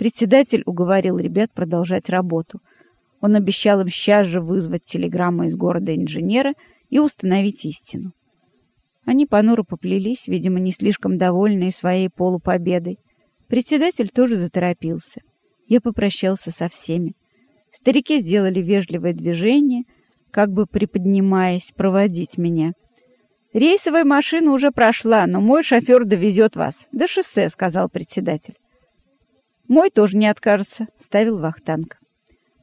Председатель уговорил ребят продолжать работу. Он обещал им сейчас же вызвать телеграмму из города инженера и установить истину. Они понуро поплелись, видимо, не слишком довольные своей полупобедой. Председатель тоже заторопился. Я попрощался со всеми. Старики сделали вежливое движение, как бы приподнимаясь проводить меня. «Рейсовая машина уже прошла, но мой шофер довезет вас. До шоссе», — сказал председатель. «Мой тоже не откажется», — ставил Вахтанг.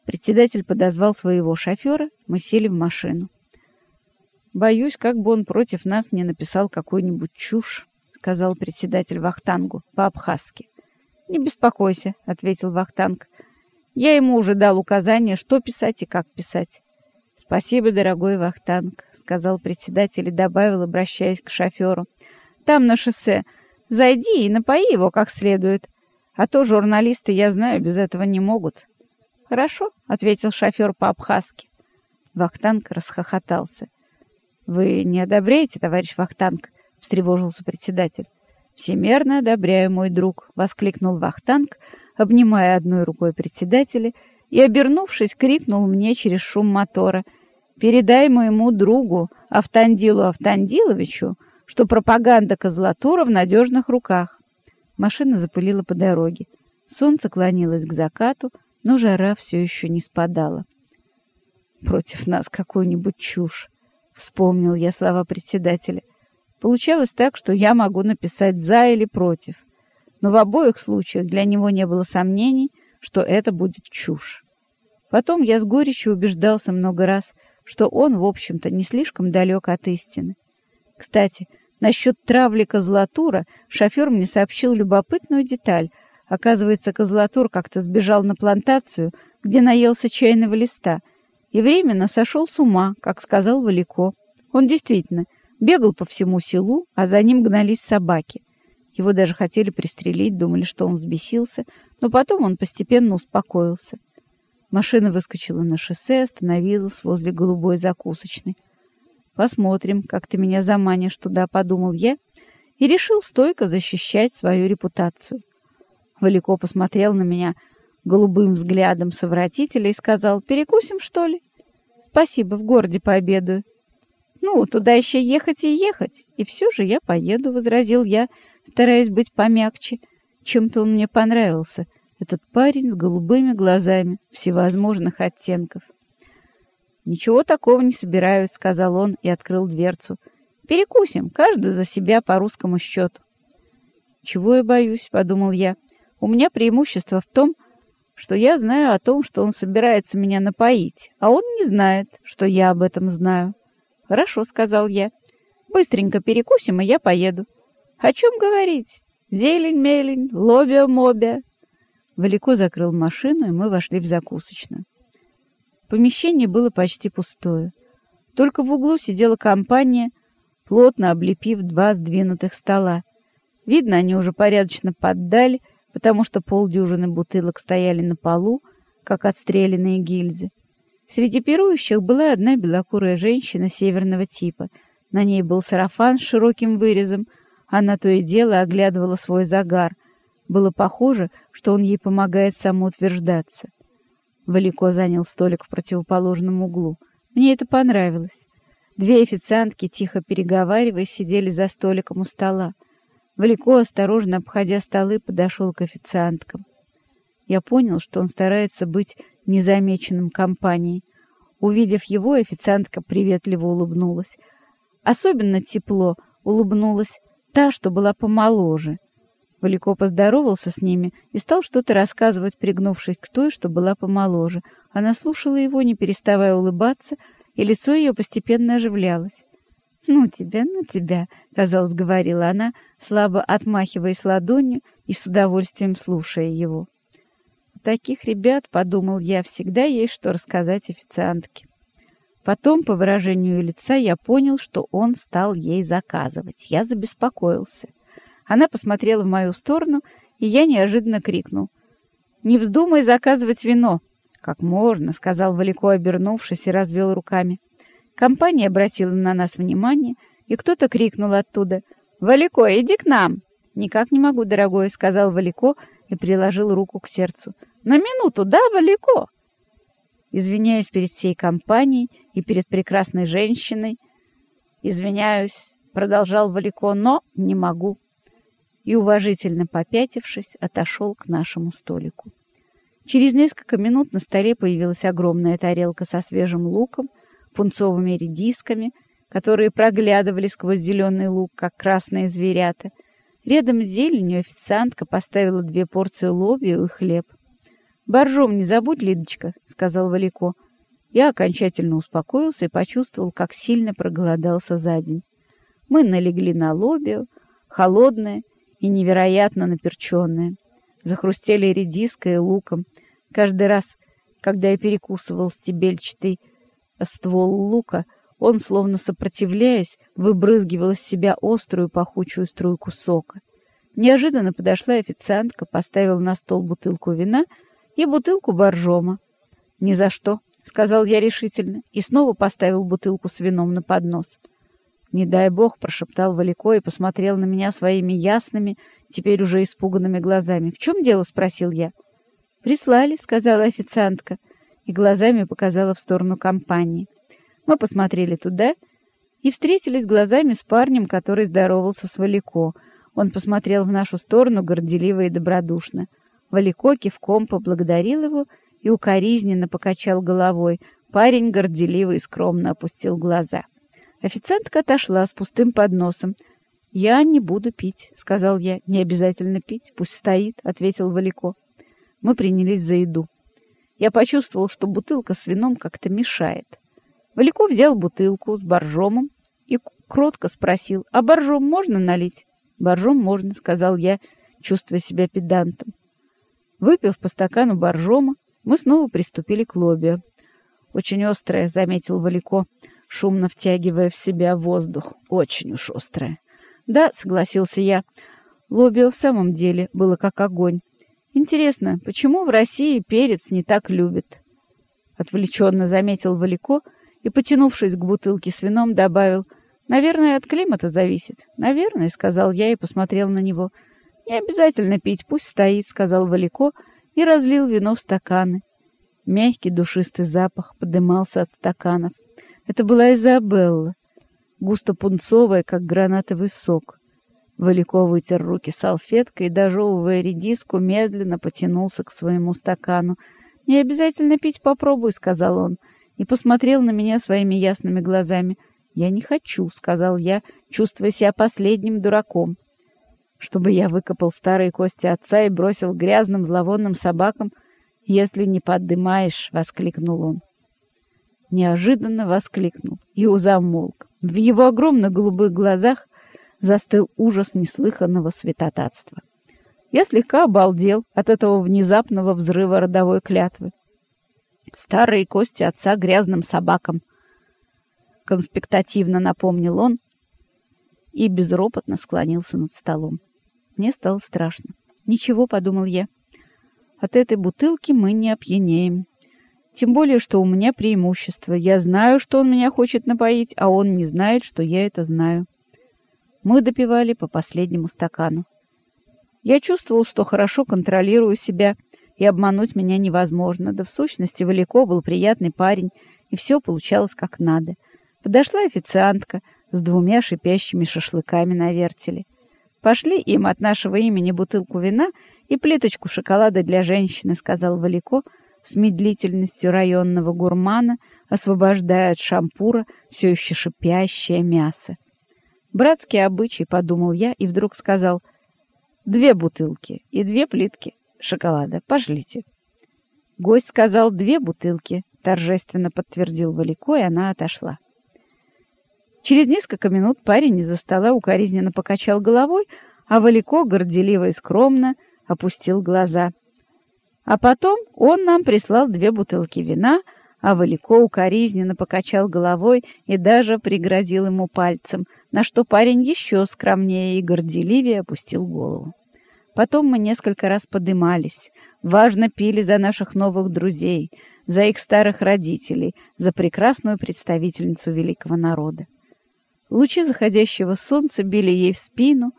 Председатель подозвал своего шофера, мы сели в машину. «Боюсь, как бы он против нас не написал какую-нибудь чушь», — сказал председатель Вахтангу по-абхазски. «Не беспокойся», — ответил Вахтанг. «Я ему уже дал указание, что писать и как писать». «Спасибо, дорогой Вахтанг», — сказал председатель и добавил, обращаясь к шоферу. «Там на шоссе. Зайди и напои его как следует. А то журналисты, я знаю, без этого не могут». «Хорошо», — ответил шофер по-абхазски. Вахтанг расхохотался. «Вы не одобряете, товарищ Вахтанг?» — встревожился председатель. «Всемерно одобряю, мой друг!» — воскликнул Вахтанг, обнимая одной рукой председателя и, обернувшись, крикнул мне через шум мотора. «Передай моему другу Автандилу Автандиловичу, что пропаганда Козлатура в надежных руках!» Машина запылила по дороге. Солнце клонилось к закату, но жара все еще не спадала. «Против нас какую-нибудь чушь!» — вспомнил я слова председателя. Получалось так, что я могу написать «за» или «против». Но в обоих случаях для него не было сомнений, что это будет чушь. Потом я с горечью убеждался много раз, что он, в общем-то, не слишком далек от истины. Кстати, насчет травли Козлатура шофер мне сообщил любопытную деталь — Оказывается, Козлатур как-то сбежал на плантацию, где наелся чайного листа, и временно сошел с ума, как сказал Валико. Он действительно бегал по всему селу, а за ним гнались собаки. Его даже хотели пристрелить, думали, что он взбесился, но потом он постепенно успокоился. Машина выскочила на шоссе, остановилась возле голубой закусочной. «Посмотрим, как ты меня заманишь туда», — подумал я, и решил стойко защищать свою репутацию. Валико посмотрел на меня голубым взглядом совратителя и сказал, «Перекусим, что ли?» «Спасибо, в городе пообедаю». «Ну, туда еще ехать и ехать, и все же я поеду», — возразил я, стараясь быть помягче. Чем-то он мне понравился, этот парень с голубыми глазами всевозможных оттенков. «Ничего такого не собираюсь», — сказал он и открыл дверцу. «Перекусим, каждый за себя по русскому счету». «Чего я боюсь?» — подумал я. У меня преимущество в том, что я знаю о том, что он собирается меня напоить, а он не знает, что я об этом знаю. «Хорошо», — сказал я. «Быстренько перекусим, и я поеду». «О чем говорить? Зелень-мелень, лобя-мобя». Валико закрыл машину, и мы вошли в закусочную. Помещение было почти пустое. Только в углу сидела компания, плотно облепив два сдвинутых стола. Видно, они уже порядочно поддали, потому что полдюжины бутылок стояли на полу, как отстрелянные гильзы. Среди пирующих была одна белокурая женщина северного типа. На ней был сарафан с широким вырезом. Она то и дело оглядывала свой загар. Было похоже, что он ей помогает самоутверждаться. Валико занял столик в противоположном углу. Мне это понравилось. Две официантки, тихо переговариваясь, сидели за столиком у стола. Валико, осторожно обходя столы, подошел к официанткам. Я понял, что он старается быть незамеченным компанией. Увидев его, официантка приветливо улыбнулась. Особенно тепло улыбнулась та, что была помоложе. Валико поздоровался с ними и стал что-то рассказывать, пригнувшись к той, что была помоложе. Она слушала его, не переставая улыбаться, и лицо ее постепенно оживлялось. «Ну тебя, ну тебя», — казалось, говорила она, слабо отмахиваясь ладонью и с удовольствием слушая его. «У таких ребят, — подумал я, — всегда есть что рассказать официантке». Потом, по выражению лица, я понял, что он стал ей заказывать. Я забеспокоился. Она посмотрела в мою сторону, и я неожиданно крикнул. «Не вздумай заказывать вино!» «Как можно!» — сказал Валико, обернувшись, и развел руками. Компания обратила на нас внимание, и кто-то крикнул оттуда «Валико, иди к нам!» «Никак не могу, дорогой», — сказал Валико и приложил руку к сердцу. «На минуту, да, Валико?» Извиняюсь перед всей компанией и перед прекрасной женщиной. «Извиняюсь», — продолжал Валико, — «но не могу». И, уважительно попятившись, отошел к нашему столику. Через несколько минут на столе появилась огромная тарелка со свежим луком, пунцовыми редисками, которые проглядывали сквозь зеленый лук, как красные зверята. Рядом с зеленью официантка поставила две порции лобью и хлеб. «Боржом не забудь, Лидочка», — сказал Валико. Я окончательно успокоился и почувствовал, как сильно проголодался за день. Мы налегли на лобию, холодное и невероятно наперченное захрустели редиской и луком. Каждый раз, когда я перекусывал стебельчатый ствол лука, он, словно сопротивляясь, выбрызгивал из себя острую пахучую струйку сока. Неожиданно подошла официантка, поставила на стол бутылку вина и бутылку боржома. «Ни за что», — сказал я решительно, и снова поставил бутылку с вином на поднос. «Не дай бог», — прошептал Валико и посмотрел на меня своими ясными, теперь уже испуганными глазами. «В чем дело?» — спросил я. «Прислали», — сказала официантка, и глазами показала в сторону компании. Мы посмотрели туда и встретились глазами с парнем, который здоровался с Валико. Он посмотрел в нашу сторону горделиво и добродушно. Валико кивком поблагодарил его и укоризненно покачал головой. Парень горделиво и скромно опустил глаза. Официантка отошла с пустым подносом. «Я не буду пить», — сказал я. «Не обязательно пить, пусть стоит», — ответил Валико. Мы принялись за еду. Я почувствовал, что бутылка с вином как-то мешает. Валико взял бутылку с боржомом и кротко спросил, «А боржом можно налить?» «Боржом можно», — сказал я, чувствуя себя педантом. Выпив по стакану боржома, мы снова приступили к лобби. «Очень острое», — заметил Валико шумно втягивая в себя воздух. Очень уж острое. Да, согласился я. Лобио в самом деле было как огонь. Интересно, почему в России перец не так любят? Отвлеченно заметил Валико и, потянувшись к бутылке с вином, добавил, «Наверное, от климата зависит». «Наверное», — сказал я и посмотрел на него. «Не обязательно пить, пусть стоит», — сказал Валико и разлил вино в стаканы. Мягкий душистый запах подымался от стаканов. Это была Изабелла, густо-пунцовая, как гранатовый сок. Валико вытер руки салфеткой и, дожевывая редиску, медленно потянулся к своему стакану. «Не обязательно пить, попробуй», — сказал он, и посмотрел на меня своими ясными глазами. «Я не хочу», — сказал я, чувствуя себя последним дураком. «Чтобы я выкопал старые кости отца и бросил грязным зловонным собакам, если не поддымаешь», — воскликнул он неожиданно воскликнул и замолк. В его огромных голубых глазах застыл ужас неслыханного святотатства. Я слегка обалдел от этого внезапного взрыва родовой клятвы. Старые кости отца грязным собакам. Конспектативно напомнил он и безропотно склонился над столом. Мне стало страшно. Ничего, подумал я. От этой бутылки мы не опьянеем. Тем более, что у меня преимущество. Я знаю, что он меня хочет напоить, а он не знает, что я это знаю. Мы допивали по последнему стакану. Я чувствовал, что хорошо контролирую себя, и обмануть меня невозможно. Да в сущности, Валико был приятный парень, и все получалось как надо. Подошла официантка с двумя шипящими шашлыками на вертеле. «Пошли им от нашего имени бутылку вина и плиточку шоколада для женщины», — сказал Валико, — с медлительностью районного гурмана, освобождая от шампура все еще шипящее мясо. «Братский обычай», — подумал я, и вдруг сказал, «две бутылки и две плитки шоколада, пошлите». Гость сказал «две бутылки», — торжественно подтвердил Валико, и она отошла. Через несколько минут парень из-за стола укоризненно покачал головой, а Валико горделиво и скромно опустил глаза — а потом он нам прислал две бутылки вина, а Валико укоризненно покачал головой и даже пригрозил ему пальцем, на что парень еще скромнее и горделивее опустил голову. Потом мы несколько раз подымались, важно пили за наших новых друзей, за их старых родителей, за прекрасную представительницу великого народа. Лучи заходящего солнца били ей в спину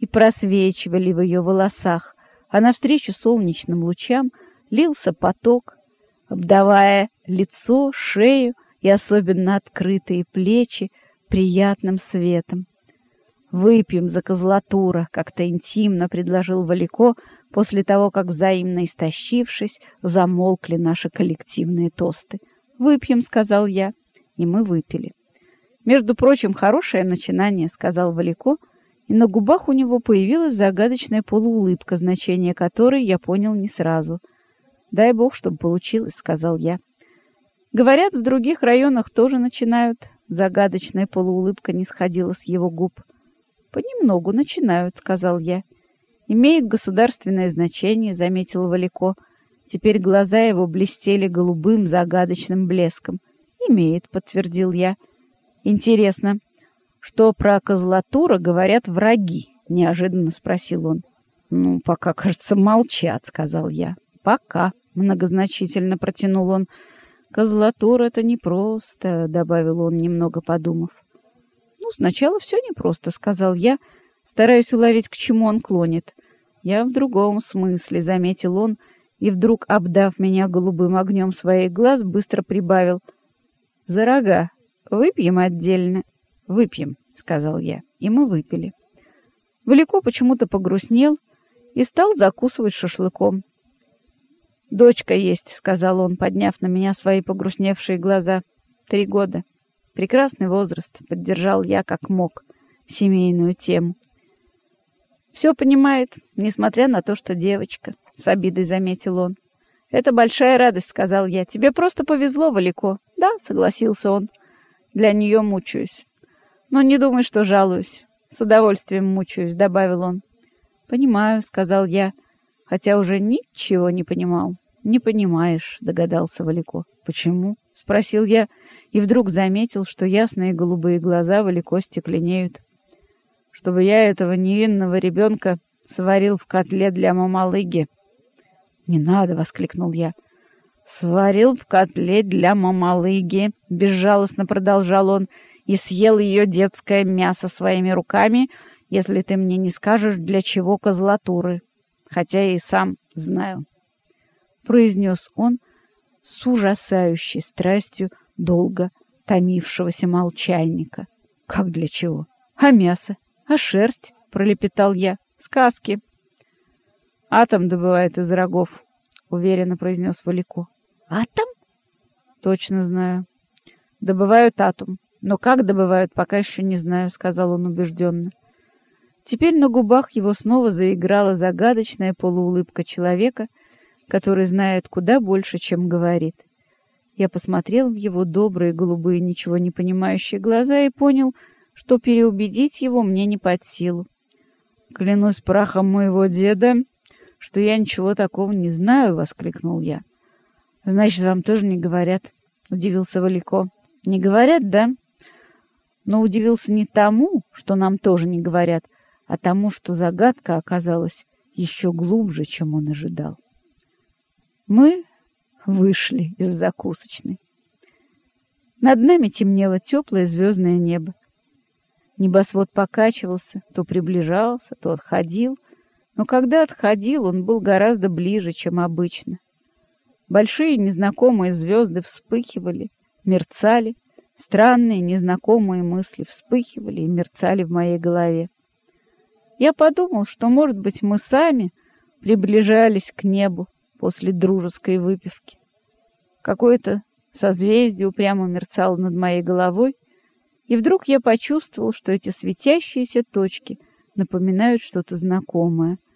и просвечивали в ее волосах, а навстречу солнечным лучам лился поток, обдавая лицо, шею и особенно открытые плечи приятным светом. «Выпьем за козлатура», — как-то интимно предложил Валико после того, как, взаимно истощившись, замолкли наши коллективные тосты. «Выпьем», — сказал я, и мы выпили. «Между прочим, хорошее начинание», — сказал Валико, и на губах у него появилась загадочная полуулыбка, значение которой я понял не сразу. «Дай бог, чтобы получилось», — сказал я. «Говорят, в других районах тоже начинают». Загадочная полуулыбка не сходила с его губ. «Понемногу начинают», — сказал я. «Имеет государственное значение», — заметил Валико. Теперь глаза его блестели голубым загадочным блеском. «Имеет», — подтвердил я. «Интересно, что про козлатура говорят враги?» — неожиданно спросил он. «Ну, пока, кажется, молчат», — сказал я. «Пока», — многозначительно протянул он. «Козлатур — это непросто», — добавил он, немного подумав. «Ну, сначала все непросто», — сказал я, стараясь уловить, к чему он клонит. «Я в другом смысле», — заметил он, и вдруг, обдав меня голубым огнем своих глаз, быстро прибавил. «За рога выпьем отдельно». «Выпьем», — сказал я, и мы выпили. Велико почему-то погрустнел и стал закусывать шашлыком. «Дочка есть», — сказал он, подняв на меня свои погрустневшие глаза. «Три года. Прекрасный возраст», — поддержал я как мог семейную тему. «Все понимает, несмотря на то, что девочка», — с обидой заметил он. «Это большая радость», — сказал я. «Тебе просто повезло, Валико». «Да», — согласился он. «Для нее мучаюсь». «Но не думай, что жалуюсь. С удовольствием мучаюсь», — добавил он. «Понимаю», — сказал я, хотя уже ничего не понимал. «Не понимаешь», — догадался Валико. «Почему?» — спросил я, и вдруг заметил, что ясные голубые глаза Валико стекленеют. «Чтобы я этого невинного ребенка сварил в котле для мамалыги». «Не надо!» — воскликнул я. «Сварил в котле для мамалыги», — безжалостно продолжал он, «и съел ее детское мясо своими руками, если ты мне не скажешь, для чего козлатуры, хотя и сам знаю». — произнес он с ужасающей страстью долго томившегося молчальника. — Как для чего? А мясо? А шерсть? — пролепетал я. — Сказки. — Атом добывает из рогов, — уверенно произнес Валико. — Атом? — Точно знаю. Добывают атом. Но как добывают, пока еще не знаю, — сказал он убежденно. Теперь на губах его снова заиграла загадочная полуулыбка человека — который знает куда больше, чем говорит. Я посмотрел в его добрые, голубые, ничего не понимающие глаза и понял, что переубедить его мне не под силу. «Клянусь прахом моего деда, что я ничего такого не знаю!» — воскликнул я. «Значит, вам тоже не говорят?» — удивился Валико. «Не говорят, да?» Но удивился не тому, что нам тоже не говорят, а тому, что загадка оказалась еще глубже, чем он ожидал. Мы вышли из закусочной. Над нами темнело теплое звездное небо. Небосвод покачивался, то приближался, то отходил, но когда отходил, он был гораздо ближе, чем обычно. Большие незнакомые звезды вспыхивали, мерцали, странные незнакомые мысли вспыхивали и мерцали в моей голове. Я подумал, что, может быть, мы сами приближались к небу, после дружеской выпивки. Какое-то созвездие упрямо мерцало над моей головой, и вдруг я почувствовал, что эти светящиеся точки напоминают что-то знакомое —